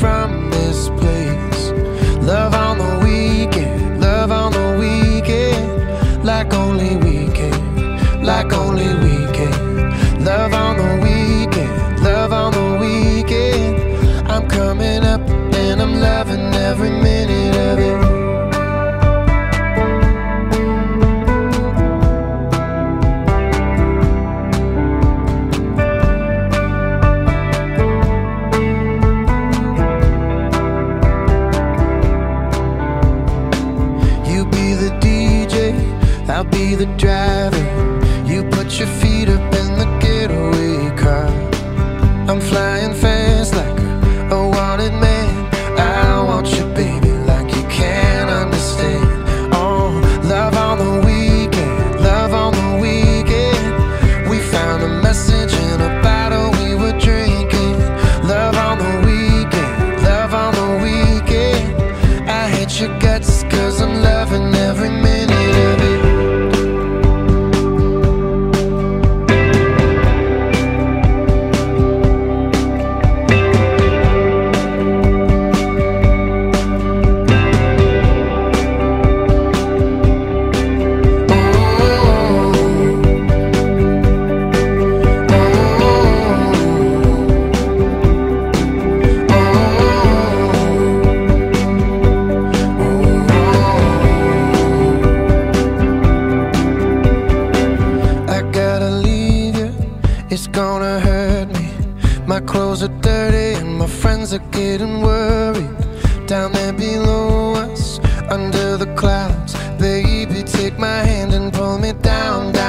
from the driver. You put your feet up in the getaway car. I'm flying fast like a, wanted man. I want you, baby, like you can't understand. Oh, love on the weekend, love on the weekend. We found a message in a bottle we were drinking. Love on the weekend, love on the weekend. I hate your it's gonna hurt me. My clothes are dirty and my friends are getting worried. Down there below us, under the clouds, baby, take my hand and pull me down, down,